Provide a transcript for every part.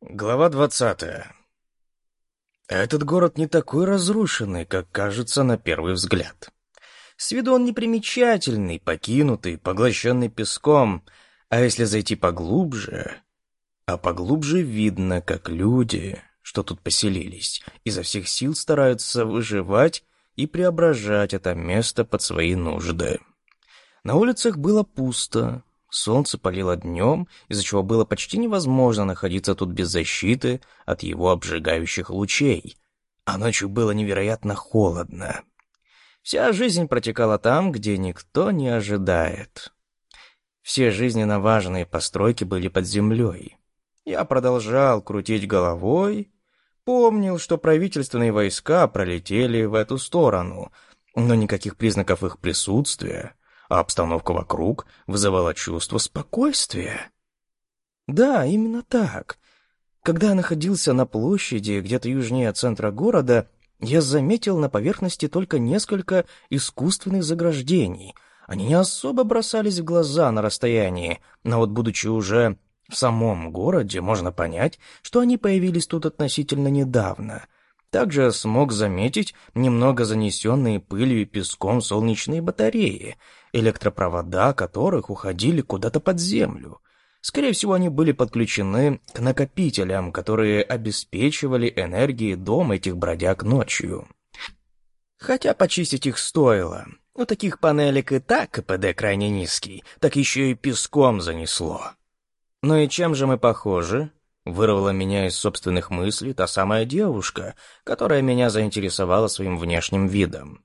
Глава двадцатая. Этот город не такой разрушенный, как кажется на первый взгляд. С виду он непримечательный, покинутый, поглощенный песком, а если зайти поглубже... А поглубже видно, как люди, что тут поселились, изо всех сил стараются выживать и преображать это место под свои нужды. На улицах было пусто, Солнце палило днем, из-за чего было почти невозможно находиться тут без защиты от его обжигающих лучей. А ночью было невероятно холодно. Вся жизнь протекала там, где никто не ожидает. Все жизненно важные постройки были под землей. Я продолжал крутить головой, помнил, что правительственные войска пролетели в эту сторону, но никаких признаков их присутствия а обстановка вокруг вызывала чувство спокойствия. Да, именно так. Когда я находился на площади, где-то южнее центра города, я заметил на поверхности только несколько искусственных заграждений. Они не особо бросались в глаза на расстоянии, но вот будучи уже в самом городе, можно понять, что они появились тут относительно недавно. Также смог заметить немного занесенные пылью и песком солнечные батареи — электропровода которых уходили куда-то под землю. Скорее всего, они были подключены к накопителям, которые обеспечивали энергией дом этих бродяг ночью. Хотя почистить их стоило. У таких панелек и так КПД крайне низкий, так еще и песком занесло. «Ну и чем же мы похожи?» Вырвала меня из собственных мыслей та самая девушка, которая меня заинтересовала своим внешним видом.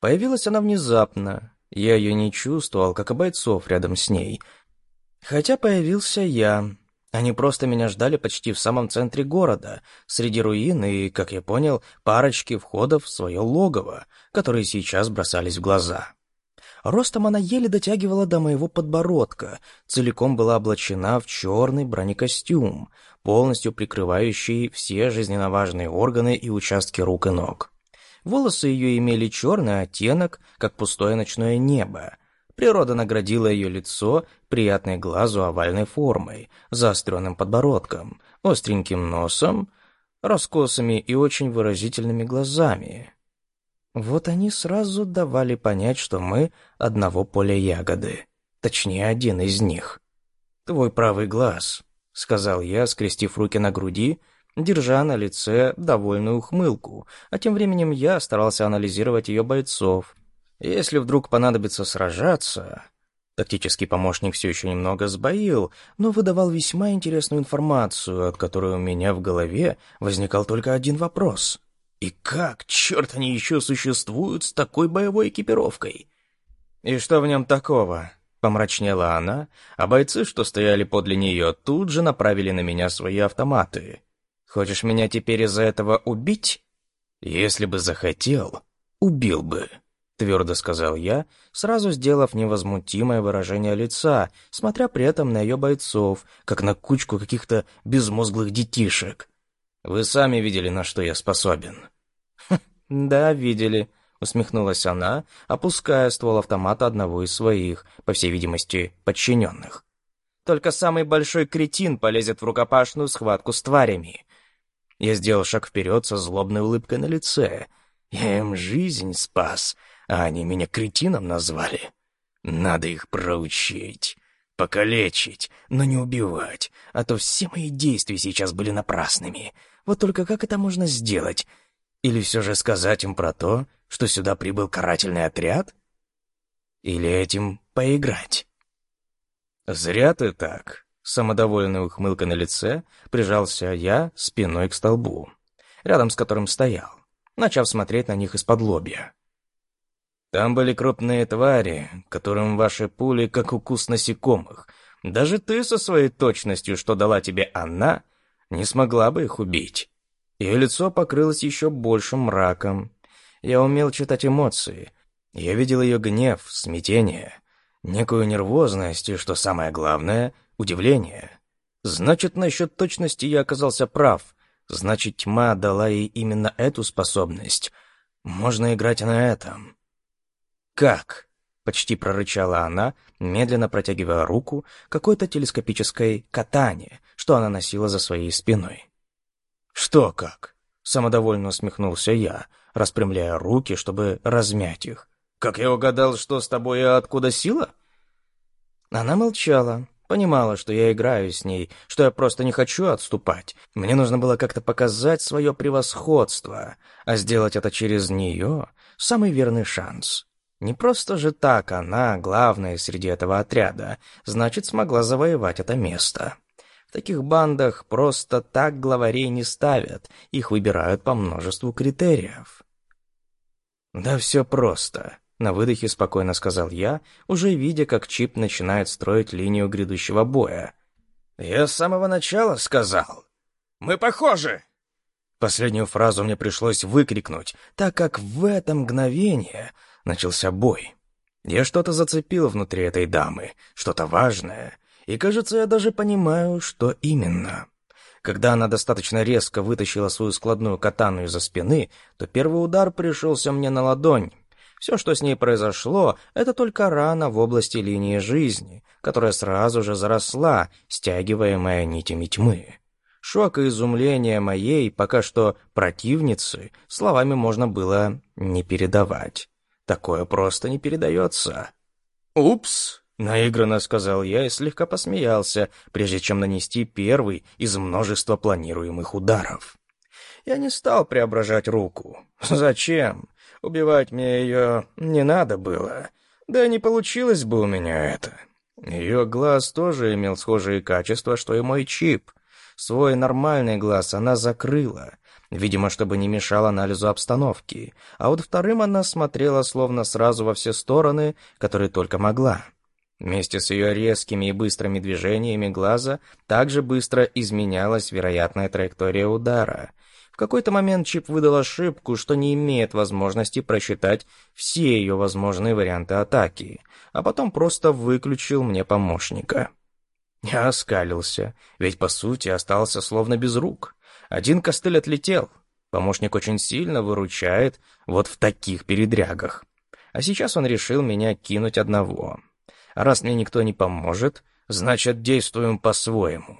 Появилась она внезапно, я ее не чувствовал, как и бойцов рядом с ней. Хотя появился я. Они просто меня ждали почти в самом центре города, среди руин и, как я понял, парочки входов в свое логово, которые сейчас бросались в глаза. Ростом она еле дотягивала до моего подбородка, целиком была облачена в черный бронекостюм, полностью прикрывающий все жизненно важные органы и участки рук и ног. Волосы ее имели черный оттенок, как пустое ночное небо. Природа наградила ее лицо приятной глазу овальной формой, заостренным подбородком, остреньким носом, раскосыми и очень выразительными глазами. Вот они сразу давали понять, что мы одного поля ягоды. Точнее, один из них. «Твой правый глаз», — сказал я, скрестив руки на груди, — держа на лице довольную ухмылку, а тем временем я старался анализировать ее бойцов. Если вдруг понадобится сражаться... Тактический помощник все еще немного сбоил, но выдавал весьма интересную информацию, от которой у меня в голове возникал только один вопрос. И как, черт, они еще существуют с такой боевой экипировкой? И что в нем такого? Помрачнела она, а бойцы, что стояли подле нее, тут же направили на меня свои автоматы. Хочешь меня теперь из-за этого убить? Если бы захотел, убил бы, твердо сказал я, сразу сделав невозмутимое выражение лица, смотря при этом на ее бойцов, как на кучку каких-то безмозглых детишек. Вы сами видели, на что я способен. «Хм, да, видели, усмехнулась она, опуская ствол автомата одного из своих, по всей видимости, подчиненных. Только самый большой кретин полезет в рукопашную схватку с тварями. Я сделал шаг вперед со злобной улыбкой на лице. Я им жизнь спас, а они меня кретином назвали. Надо их проучить, покалечить, но не убивать, а то все мои действия сейчас были напрасными. Вот только как это можно сделать? Или все же сказать им про то, что сюда прибыл карательный отряд? Или этим поиграть? «Зря ты так», самодовольной ухмылкой на лице прижался я спиной к столбу, рядом с которым стоял, начав смотреть на них из-под лобья. Там были крупные твари, которым ваши пули как укус насекомых. Даже ты со своей точностью, что дала тебе она, не смогла бы их убить. Ее лицо покрылось еще большим мраком. Я умел читать эмоции. Я видел ее гнев, смятение, некую нервозность и, что самое главное — Удивление. Значит, насчет точности я оказался прав. Значит, тьма дала ей именно эту способность. Можно играть на этом. «Как?» — почти прорычала она, медленно протягивая руку какой-то телескопической катане, что она носила за своей спиной. «Что как?» — самодовольно усмехнулся я, распрямляя руки, чтобы размять их. «Как я угадал, что с тобой и откуда сила?» Она молчала, понимала, что я играю с ней, что я просто не хочу отступать. Мне нужно было как-то показать свое превосходство, а сделать это через нее — самый верный шанс. Не просто же так она, главная среди этого отряда, значит, смогла завоевать это место. Таких бандах просто так главарей не ставят, их выбирают по множеству критериев. «Да все просто», — на выдохе спокойно сказал я, уже видя, как Чип начинает строить линию грядущего боя. «Я с самого начала сказал. Мы похожи!» Последнюю фразу мне пришлось выкрикнуть, так как в это мгновение начался бой. Я что-то зацепил внутри этой дамы, что-то важное, и, кажется, я даже понимаю, что именно. Когда она достаточно резко вытащила свою складную катану из-за спины, то первый удар пришелся мне на ладонь. Все, что с ней произошло, это только рана в области линии жизни, которая сразу же заросла, стягиваемая нитями тьмы. Шок и изумление моей, пока что противницы, словами можно было не передавать. Такое просто не передается. «Упс!» — наигранно сказал я и слегка посмеялся, прежде чем нанести первый из множества планируемых ударов. Я не стал преображать руку. Зачем? Убивать мне ее не надо было. Да не получилось бы у меня это. Ее глаз тоже имел схожие качества, что и мой чип. Свой нормальный глаз она закрыла, видимо, чтобы не мешал анализу обстановки, а вот вторым она смотрела словно сразу во все стороны, которые только могла. Вместе с ее резкими и быстрыми движениями глаза также быстро изменялась вероятная траектория удара. В какой-то момент Чип выдал ошибку, что не имеет возможности просчитать все ее возможные варианты атаки, а потом просто выключил мне помощника. Я оскалился, ведь по сути остался словно без рук. Один костыль отлетел. Помощник очень сильно выручает вот в таких передрягах. А сейчас он решил меня кинуть одного. Раз мне никто не поможет, значит, действуем по-своему.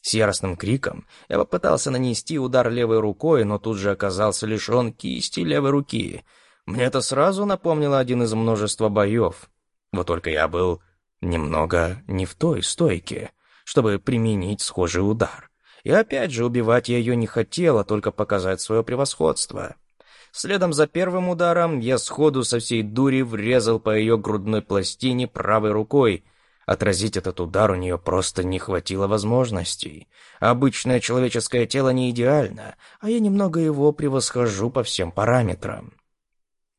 С яростным криком я попытался нанести удар левой рукой, но тут же оказался лишен кисти левой руки. Мне это сразу напомнило один из множества боев. Вот только я был немного не в той стойке, чтобы применить схожий удар. И опять же, убивать я ее не хотела, только показать свое превосходство. Следом за первым ударом я сходу со всей дури врезал по ее грудной пластине правой рукой. Отразить этот удар у нее просто не хватило возможностей. Обычное человеческое тело не идеально, а я немного его превосхожу по всем параметрам.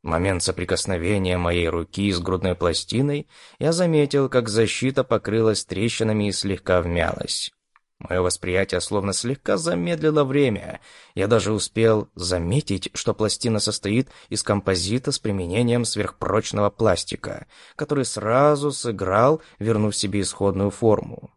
момент соприкосновения моей руки с грудной пластиной я заметил, как защита покрылась трещинами и слегка вмялась. Мое восприятие словно слегка замедлило время. Я даже успел заметить, что пластина состоит из композита с применением сверхпрочного пластика, который сразу сыграл, вернув себе исходную форму.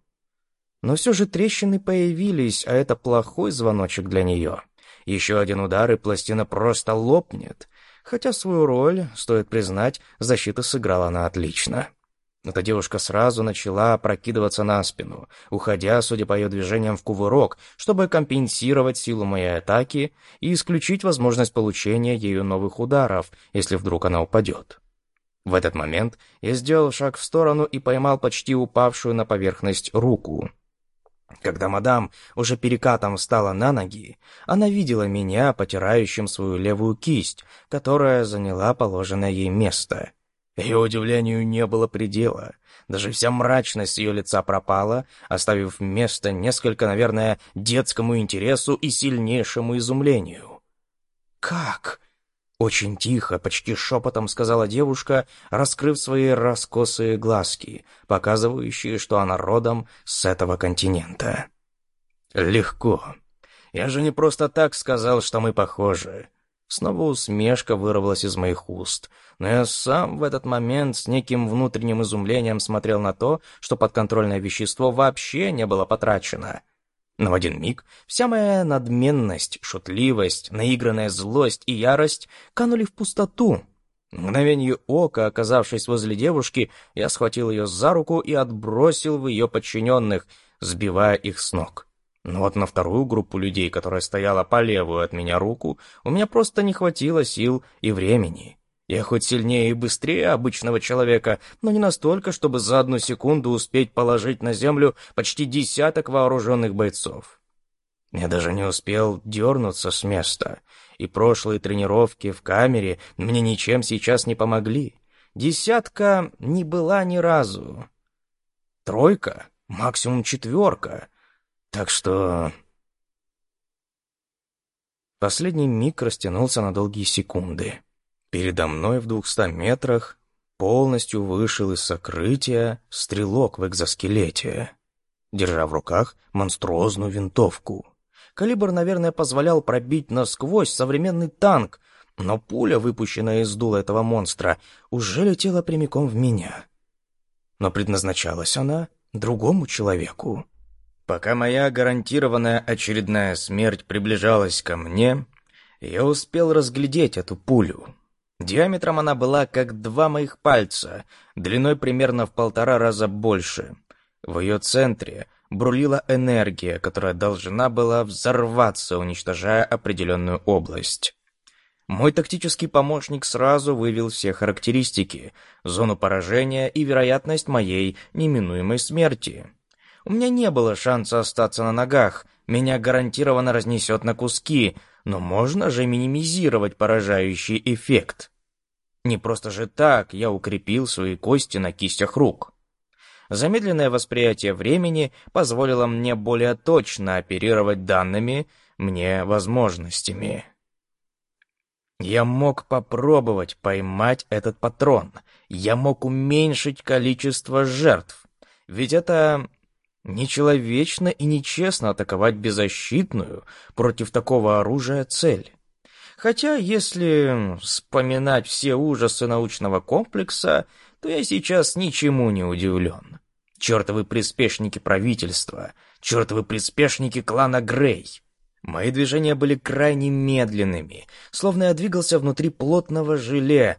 Но все же трещины появились, а это плохой звоночек для нее. Еще один удар, и пластина просто лопнет. Хотя свою роль, стоит признать, защита сыграла она отлично. Эта девушка сразу начала опрокидываться на спину, уходя, судя по ее движениям, в кувырок, чтобы компенсировать силу моей атаки и исключить возможность получения ею новых ударов, если вдруг она упадет. В этот момент я сделал шаг в сторону и поймал почти упавшую на поверхность руку. Когда мадам уже перекатом встала на ноги, она видела меня, потирающим свою левую кисть, которая заняла положенное ей место — ее удивлению не было предела. Даже вся мрачность ее лица пропала, оставив место несколько, наверное, детскому интересу и сильнейшему изумлению. «Как?» — очень тихо, почти шепотом сказала девушка, раскрыв свои раскосые глазки, показывающие, что она родом с этого континента. «Легко. Я же не просто так сказал, что мы похожи. Снова усмешка вырвалась из моих уст, но я сам в этот момент с неким внутренним изумлением смотрел на то, что подконтрольное вещество вообще не было потрачено. Но в один миг вся моя надменность, шутливость, наигранная злость и ярость канули в пустоту. В ока, оказавшись возле девушки, я схватил ее за руку и отбросил в ее подчиненных, сбивая их с ног. Но вот на вторую группу людей, которая стояла по левую от меня руку, у меня просто не хватило сил и времени. Я хоть сильнее и быстрее обычного человека, но не настолько, чтобы за одну секунду успеть положить на землю почти десяток вооруженных бойцов. Я даже не успел дернуться с места, и прошлые тренировки в камере мне ничем сейчас не помогли. Десятка не была ни разу. Тройка, максимум четверка — так что... Последний миг растянулся на долгие секунды. Передо мной в двухста метрах полностью вышел из сокрытия стрелок в экзоскелете, держа в руках монструозную винтовку. Калибр, наверное, позволял пробить насквозь современный танк, но пуля, выпущенная из дула этого монстра, уже летела прямиком в меня. Но предназначалась она другому человеку. Пока моя гарантированная очередная смерть приближалась ко мне, я успел разглядеть эту пулю. Диаметром она была как два моих пальца, длиной примерно в полтора раза больше. В ее центре брулила энергия, которая должна была взорваться, уничтожая определенную область. Мой тактический помощник сразу вывел все характеристики, зону поражения и вероятность моей неминуемой смерти. У меня не было шанса остаться на ногах, меня гарантированно разнесет на куски, но можно же минимизировать поражающий эффект. Не просто же так я укрепил свои кости на кистях рук. Замедленное восприятие времени позволило мне более точно оперировать данными мне возможностями. Я мог попробовать поймать этот патрон. Я мог уменьшить количество жертв. Ведь это Нечеловечно и нечестно атаковать беззащитную против такого оружия цель. Хотя, если вспоминать все ужасы научного комплекса, то я сейчас ничему не удивлен. Чертовы приспешники правительства, чертовы приспешники клана Грей. Мои движения были крайне медленными, словно я двигался внутри плотного желе,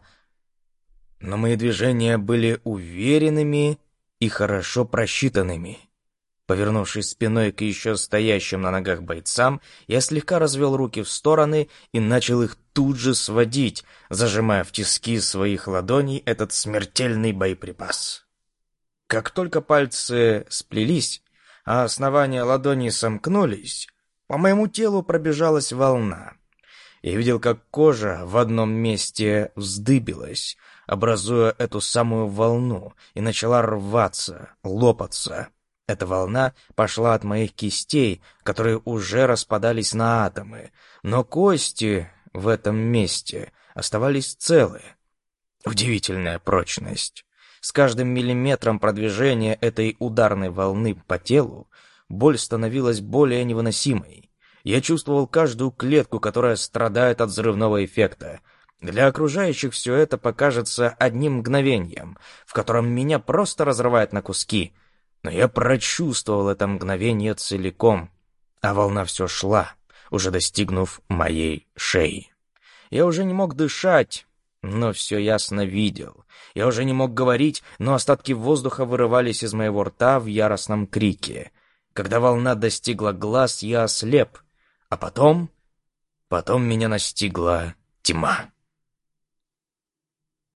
но мои движения были уверенными и хорошо просчитанными. Повернувшись спиной к еще стоящим на ногах бойцам, я слегка развел руки в стороны и начал их тут же сводить, зажимая в тиски своих ладоней этот смертельный боеприпас. Как только пальцы сплелись, а основания ладоней сомкнулись, по моему телу пробежалась волна. Я видел, как кожа в одном месте вздыбилась, образуя эту самую волну, и начала рваться, лопаться — эта волна пошла от моих кистей, которые уже распадались на атомы, но кости в этом месте оставались целые. Удивительная прочность. С каждым миллиметром продвижения этой ударной волны по телу боль становилась более невыносимой. Я чувствовал каждую клетку, которая страдает от взрывного эффекта. Для окружающих все это покажется одним мгновением, в котором меня просто разрывает на куски — но я прочувствовал это мгновение целиком, а волна все шла, уже достигнув моей шеи. Я уже не мог дышать, но все ясно видел. Я уже не мог говорить, но остатки воздуха вырывались из моего рта в яростном крике. Когда волна достигла глаз, я ослеп, а потом... Потом меня настигла тьма.